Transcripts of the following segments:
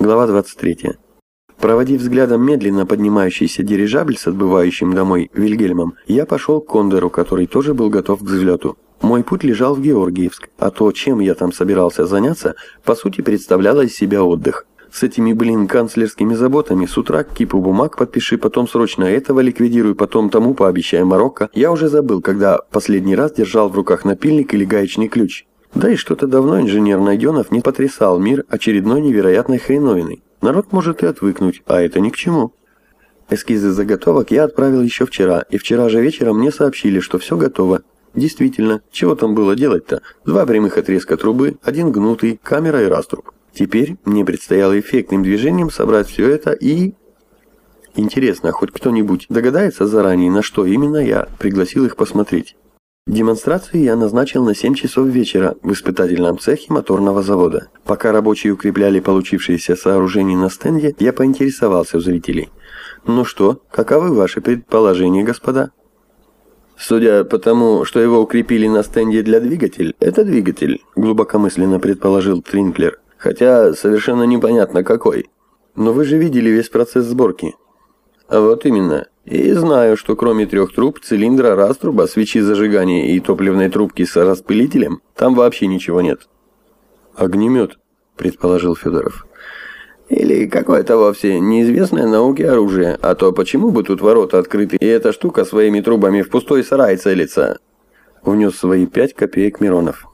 Глава 23. Проводив взглядом медленно поднимающийся дирижабль с отбывающим домой Вильгельмом, я пошел к Кондору, который тоже был готов к взлету. Мой путь лежал в Георгиевск, а то, чем я там собирался заняться, по сути представляло из себя отдых. С этими, блин, канцлерскими заботами с утра кипу бумаг подпиши, потом срочно этого ликвидируй, потом тому пообещай Марокко. Я уже забыл, когда последний раз держал в руках напильник или гаечный ключ. Да и что-то давно инженер Найденов не потрясал мир очередной невероятной хреновиной. Народ может и отвыкнуть, а это ни к чему. Эскизы заготовок я отправил еще вчера, и вчера же вечером мне сообщили, что все готово. Действительно, чего там было делать-то? Два прямых отрезка трубы, один гнутый, камера и раструб. Теперь мне предстояло эффектным движением собрать все это и... Интересно, хоть кто-нибудь догадается заранее, на что именно я пригласил их посмотреть? Демонстрацию я назначил на 7 часов вечера в испытательном цехе моторного завода. Пока рабочие укрепляли получившиеся сооружения на стенде, я поинтересовался у зрителей. «Ну что, каковы ваши предположения, господа?» «Судя по тому, что его укрепили на стенде для двигателя, это двигатель», глубокомысленно предположил Тринклер. «Хотя совершенно непонятно какой». «Но вы же видели весь процесс сборки». А «Вот именно. И знаю, что кроме трех труб, цилиндра, раструба, свечи зажигания и топливной трубки с распылителем, там вообще ничего нет. Огнемет, предположил Федоров. Или какое-то вовсе неизвестное науке оружие, а то почему бы тут ворота открыты, и эта штука своими трубами в пустой сарай целится? Внес свои пять копеек Миронов.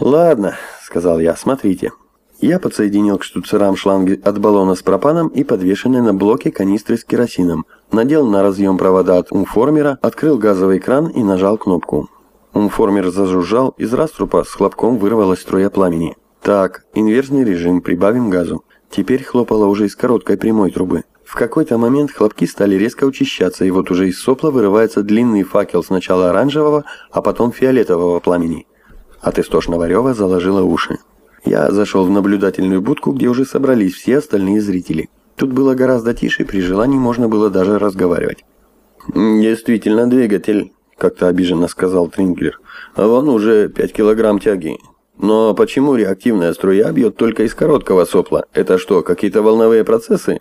«Ладно», — сказал я, — «смотрите». Я подсоединил к штуцерам шланги от баллона с пропаном и подвешенные на блоке канистры с керосином, надел на разъем провода от умформера, открыл газовый кран и нажал кнопку. Умформер зажужжал, из раструпа с хлопком вырвалась струя пламени. Так, инверсный режим, прибавим газу. Теперь хлопало уже из короткой прямой трубы. В какой-то момент хлопки стали резко учащаться, и вот уже из сопла вырывается длинный факел сначала оранжевого, а потом фиолетового пламени. От истошного рева заложило уши. Я зашел в наблюдательную будку, где уже собрались все остальные зрители. Тут было гораздо тише, при желании можно было даже разговаривать. «Действительно двигатель», — как-то обиженно сказал Тринклер. «А вон уже 5 килограмм тяги. Но почему реактивная струя бьет только из короткого сопла? Это что, какие-то волновые процессы?»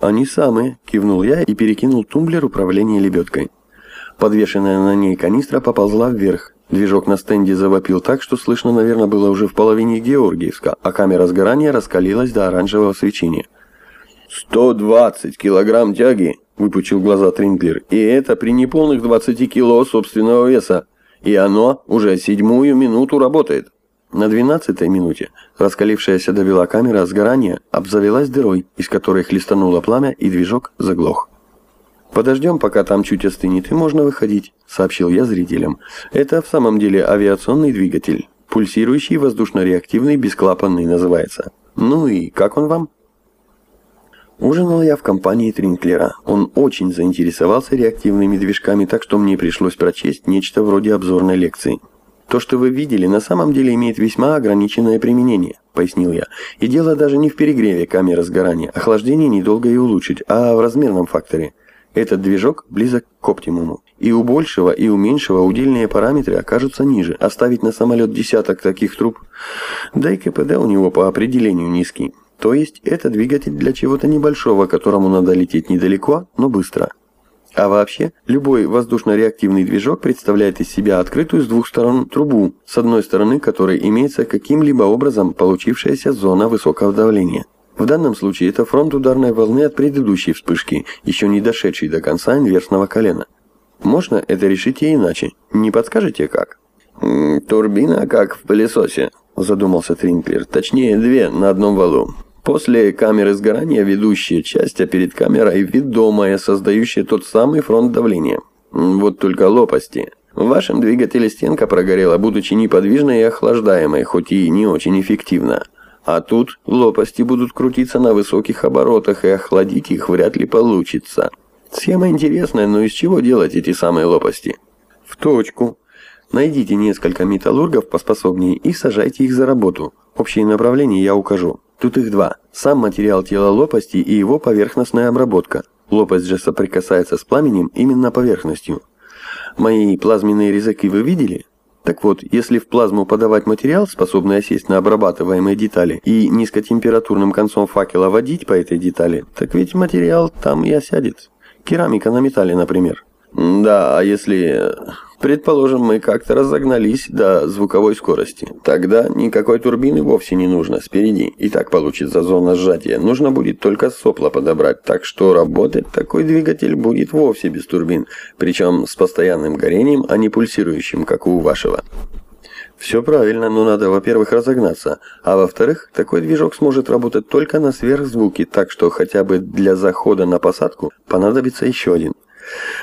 «Они самые», — кивнул я и перекинул тумблер управления лебедкой. Подвешенная на ней канистра поползла вверх. Движок на стенде завопил так, что слышно, наверное, было уже в половине Георгиевска, а камера сгорания раскалилась до оранжевого свечения. «Сто двадцать килограмм тяги!» – выпучил глаза Тринклер. «И это при неполных двадцати кило собственного веса. И оно уже седьмую минуту работает». На двенадцатой минуте раскалившаяся довела камера сгорания обзавелась дырой, из которой хлестануло пламя, и движок заглох. «Подождем, пока там чуть остынет, и можно выходить», — сообщил я зрителям. «Это в самом деле авиационный двигатель. Пульсирующий воздушно-реактивный бесклапанный называется. Ну и как он вам?» Ужинал я в компании Тринклера. Он очень заинтересовался реактивными движками, так что мне пришлось прочесть нечто вроде обзорной лекции. «То, что вы видели, на самом деле имеет весьма ограниченное применение», — пояснил я. «И дело даже не в перегреве камеры сгорания. Охлаждение недолго и улучшить, а в размерном факторе. Этот движок близок к оптимуму. И у большего, и у меньшего удельные параметры окажутся ниже. Оставить на самолет десяток таких труб, да и КПД у него по определению низкий. То есть это двигатель для чего-то небольшого, которому надо лететь недалеко, но быстро. А вообще, любой воздушно-реактивный движок представляет из себя открытую с двух сторон трубу, с одной стороны которой имеется каким-либо образом получившаяся зона высокого давления. В данном случае это фронт ударной волны от предыдущей вспышки, еще не дошедшей до конца инверсного колена. Можно это решить и иначе. Не подскажете как? «Турбина, как в пылесосе», – задумался Тринклер. «Точнее, две на одном валу. После камеры сгорания ведущая часть, а перед камерой ведомая, создающая тот самый фронт давления. Вот только лопасти. В вашем двигателе стенка прогорела, будучи неподвижной и охлаждаемой, хоть и не очень эффективно. А тут лопасти будут крутиться на высоких оборотах, и охладить их вряд ли получится. Схема интересная, но из чего делать эти самые лопасти? В точку. Найдите несколько металлургов поспособнее и сажайте их за работу. Общее направление я укажу. Тут их два. Сам материал тела лопасти и его поверхностная обработка. Лопасть же соприкасается с пламенем именно поверхностью. Мои плазменные резаки вы видели? Так вот, если в плазму подавать материал, способный осесть на обрабатываемые детали, и низкотемпературным концом факела водить по этой детали, так ведь материал там и осядет. Керамика на металле, например. Да, а если... Предположим, мы как-то разогнались до звуковой скорости. Тогда никакой турбины вовсе не нужно спереди. И так получится зона сжатия. Нужно будет только сопло подобрать. Так что работать такой двигатель будет вовсе без турбин. Причем с постоянным горением, а не пульсирующим, как у вашего. Все правильно, но надо, во-первых, разогнаться, а во-вторых, такой движок сможет работать только на сверхзвуке, так что хотя бы для захода на посадку понадобится еще один.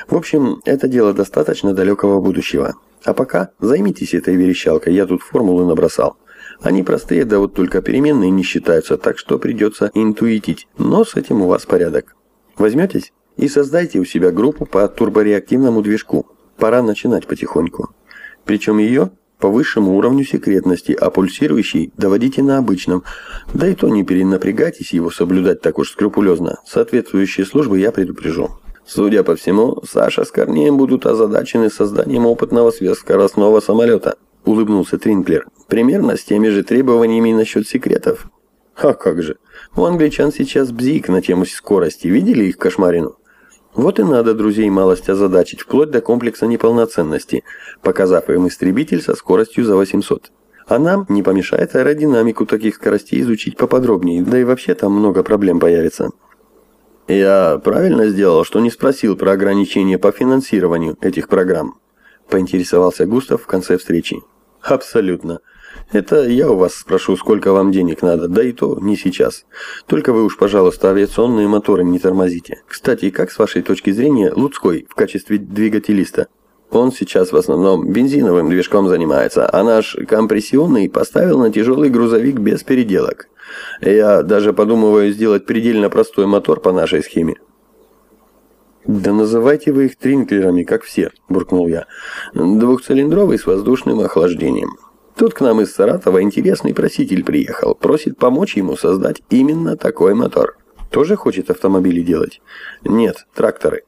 В общем, это дело достаточно далекого будущего. А пока займитесь этой верещалкой, я тут формулы набросал. Они простые, да вот только переменные не считаются, так что придется интуитить, но с этим у вас порядок. Возьметесь и создайте у себя группу по турбореактивному движку. Пора начинать потихоньку. Причем ее по высшему уровню секретности, а пульсирующий доводите на обычном. Да и то не перенапрягайтесь его соблюдать так уж скрупулезно. Соответствующие службы я предупрежу. Судя по всему, Саша с Корнеем будут озадачены созданием опытного сверхскоростного самолета, улыбнулся Тринклер. Примерно с теми же требованиями насчет секретов. А как же. У англичан сейчас бзик на тему скорости. Видели их кошмарину? Вот и надо друзей малость озадачить, вплоть до комплекса неполноценности, показав им истребитель со скоростью за 800. А нам не помешает аэродинамику таких скоростей изучить поподробнее, да и вообще там много проблем появится. «Я правильно сделал, что не спросил про ограничения по финансированию этих программ?» – поинтересовался Густав в конце встречи. «Абсолютно. Это я у вас спрошу, сколько вам денег надо, да и то не сейчас. Только вы уж, пожалуйста, авиационные моторы не тормозите. Кстати, как с вашей точки зрения Луцкой в качестве двигателиста? Он сейчас в основном бензиновым движком занимается, а наш компрессионный поставил на тяжелый грузовик без переделок. Я даже подумываю сделать предельно простой мотор по нашей схеме. «Да называйте вы их тринклерами, как все», – буркнул я. «Двухцилиндровый с воздушным охлаждением. Тут к нам из Саратова интересный проситель приехал, просит помочь ему создать именно такой мотор. Тоже хочет автомобили делать? Нет, тракторы.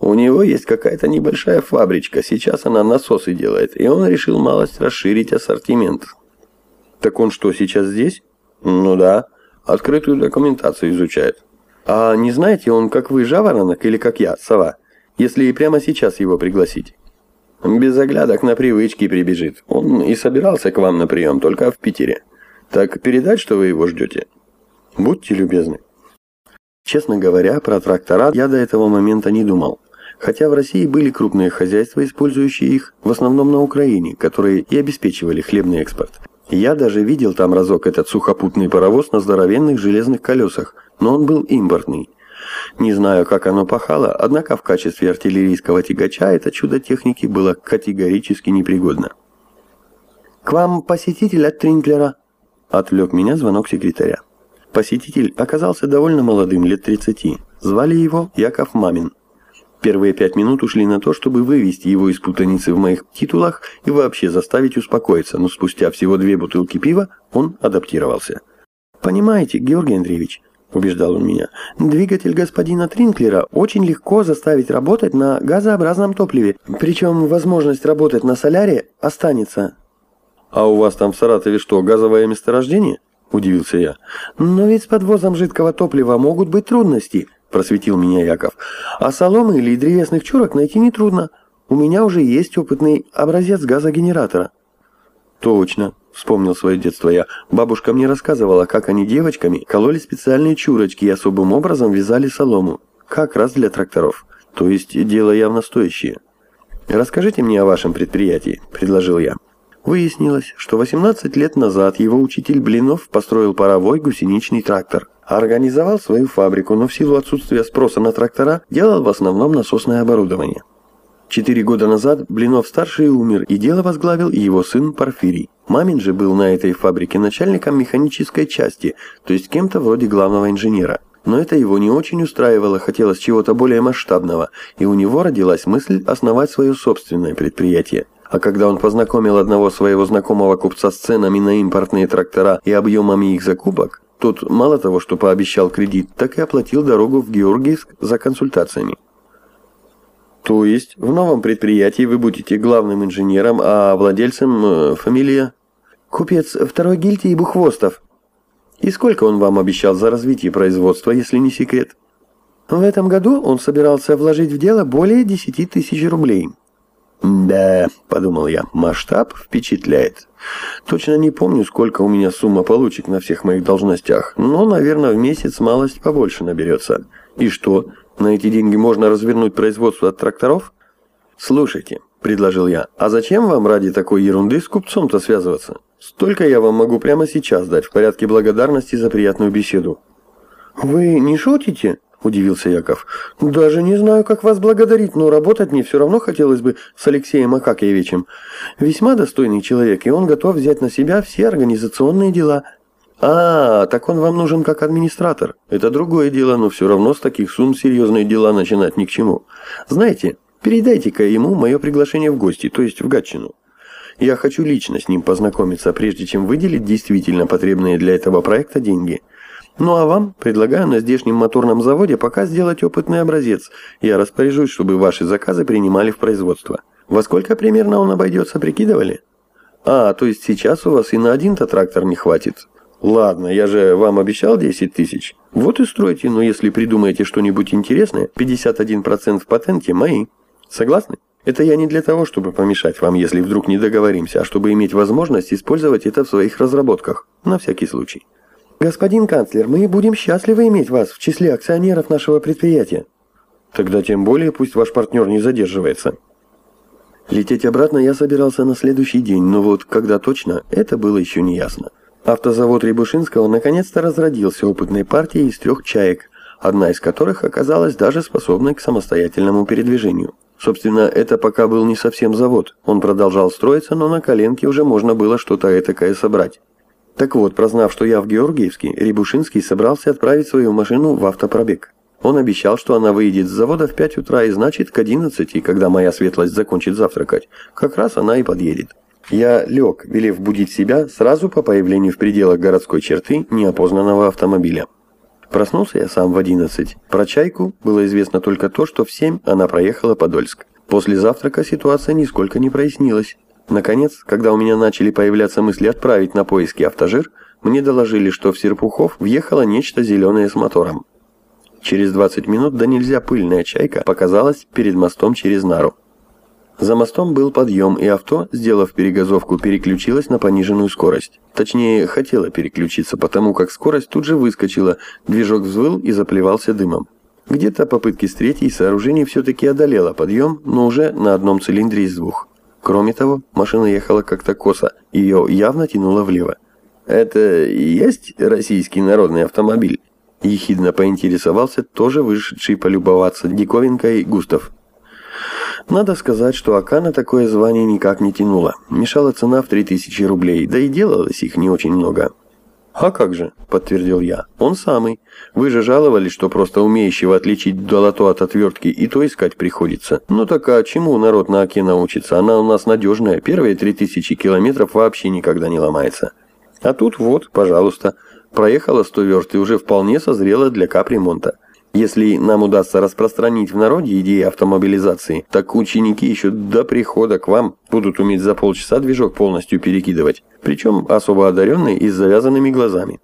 У него есть какая-то небольшая фабричка, сейчас она насосы делает, и он решил малость расширить ассортимент. Так он что, сейчас здесь? Ну да, открытую документацию изучает. А не знаете, он как вы жаворонок или как я, сова? Если и прямо сейчас его пригласить. Без оглядок на привычки прибежит. Он и собирался к вам на прием, только в Питере. Так передать, что вы его ждете? Будьте любезны. Честно говоря, про трактора я до этого момента не думал. Хотя в России были крупные хозяйства, использующие их, в основном на Украине, которые и обеспечивали хлебный экспорт. Я даже видел там разок этот сухопутный паровоз на здоровенных железных колесах, но он был импортный. Не знаю, как оно пахало, однако в качестве артиллерийского тягача это чудо техники было категорически непригодно. «К вам посетитель от Тринклера?» – отвлек меня звонок секретаря. Посетитель оказался довольно молодым, лет 30. Звали его Яков Мамин. Первые пять минут ушли на то, чтобы вывести его из путаницы в моих титулах и вообще заставить успокоиться, но спустя всего две бутылки пива он адаптировался. «Понимаете, Георгий Андреевич», – убеждал он меня, – «двигатель господина Тринклера очень легко заставить работать на газообразном топливе, причем возможность работать на соляре останется». «А у вас там в Саратове что, газовое месторождение?» – удивился я. «Но ведь с подвозом жидкого топлива могут быть трудности», просветил меня Яков. А соломы или древесных чурок найти нетрудно. У меня уже есть опытный образец газогенератора. Точно, вспомнил свое детство я. Бабушка мне рассказывала, как они девочками кололи специальные чурочки и особым образом вязали солому. Как раз для тракторов. То есть дело явно стоящее. «Расскажите мне о вашем предприятии», – предложил я. Выяснилось, что 18 лет назад его учитель Блинов построил паровой гусеничный трактор. Организовал свою фабрику, но в силу отсутствия спроса на трактора делал в основном насосное оборудование. Четыре года назад Блинов-старший умер, и дело возглавил его сын Порфирий. Мамин же был на этой фабрике начальником механической части, то есть кем-то вроде главного инженера. Но это его не очень устраивало, хотелось чего-то более масштабного, и у него родилась мысль основать свое собственное предприятие. А когда он познакомил одного своего знакомого купца с ценами на импортные трактора и объемами их закупок, тот мало того, что пообещал кредит, так и оплатил дорогу в Георгиевск за консультациями. То есть в новом предприятии вы будете главным инженером, а владельцем э, фамилия? Купец второй гильдии Бухвостов. И сколько он вам обещал за развитие производства, если не секрет? В этом году он собирался вложить в дело более 10 тысяч рублей. «Да», — подумал я, — «масштаб впечатляет. Точно не помню, сколько у меня сумма получек на всех моих должностях, но, наверное, в месяц малость побольше наберется. И что, на эти деньги можно развернуть производство от тракторов?» «Слушайте», — предложил я, — «а зачем вам ради такой ерунды с купцом-то связываться? Столько я вам могу прямо сейчас дать в порядке благодарности за приятную беседу». «Вы не шутите?» – удивился Яков. «Даже не знаю, как вас благодарить, но работать мне все равно хотелось бы с Алексеем Акакиевичем. Весьма достойный человек, и он готов взять на себя все организационные дела». «А, так он вам нужен как администратор. Это другое дело, но все равно с таких сумм серьезные дела начинать ни к чему. Знаете, передайте-ка ему мое приглашение в гости, то есть в Гатчину. Я хочу лично с ним познакомиться, прежде чем выделить действительно потребные для этого проекта деньги». Ну а вам предлагаю на здешнем моторном заводе пока сделать опытный образец. Я распоряжусь, чтобы ваши заказы принимали в производство. Во сколько примерно он обойдется, прикидывали? А, то есть сейчас у вас и на один-то трактор не хватит. Ладно, я же вам обещал 10 тысяч. Вот и стройте, но если придумаете что-нибудь интересное, 51% в патенте мои. Согласны? Это я не для того, чтобы помешать вам, если вдруг не договоримся, а чтобы иметь возможность использовать это в своих разработках. На всякий случай. «Господин канцлер, мы будем счастливы иметь вас в числе акционеров нашего предприятия». «Тогда тем более пусть ваш партнер не задерживается». Лететь обратно я собирался на следующий день, но вот когда точно, это было еще не ясно. Автозавод Рябушинского наконец-то разродился опытной партией из трех чаек, одна из которых оказалась даже способной к самостоятельному передвижению. Собственно, это пока был не совсем завод. Он продолжал строиться, но на коленке уже можно было что-то этакое собрать. Так вот, прознав, что я в Георгиевске, Рябушинский собрался отправить свою машину в автопробег. Он обещал, что она выйдет с завода в 5 утра, и значит, к 11, когда моя светлость закончит завтракать, как раз она и подъедет. Я лег, велев будить себя сразу по появлению в пределах городской черты неопознанного автомобиля. Проснулся я сам в 11. Про «Чайку» было известно только то, что в 7 она проехала Подольск. После завтрака ситуация нисколько не прояснилась. Наконец, когда у меня начали появляться мысли отправить на поиски автожир, мне доложили, что в Серпухов въехало нечто зеленое с мотором. Через 20 минут да нельзя пыльная чайка показалась перед мостом через Нару. За мостом был подъем, и авто, сделав перегазовку, переключилось на пониженную скорость. Точнее, хотело переключиться, потому как скорость тут же выскочила, движок взвыл и заплевался дымом. Где-то попытки с третьей сооружение все-таки одолело подъем, но уже на одном цилиндре из двух. Кроме того, машина ехала как-то косо, ее явно тянуло влево. «Это и есть российский народный автомобиль?» Ехидно поинтересовался тоже вышедший полюбоваться диковинкой Густав. Надо сказать, что Ака на такое звание никак не тянуло. Мешала цена в 3000 рублей, да и делалось их не очень много. «А как же?» – подтвердил я. «Он самый. Вы же жаловались, что просто умеющего отличить долото от отвертки и то искать приходится. Ну так а чему народ на Оке научится? Она у нас надежная. Первые три тысячи километров вообще никогда не ломается. А тут вот, пожалуйста, проехала 100 верст и уже вполне созрела для капремонта. Если нам удастся распространить в народе идеи автомобилизации, так ученики еще до прихода к вам будут уметь за полчаса движок полностью перекидывать, причем особо одаренные и с завязанными глазами.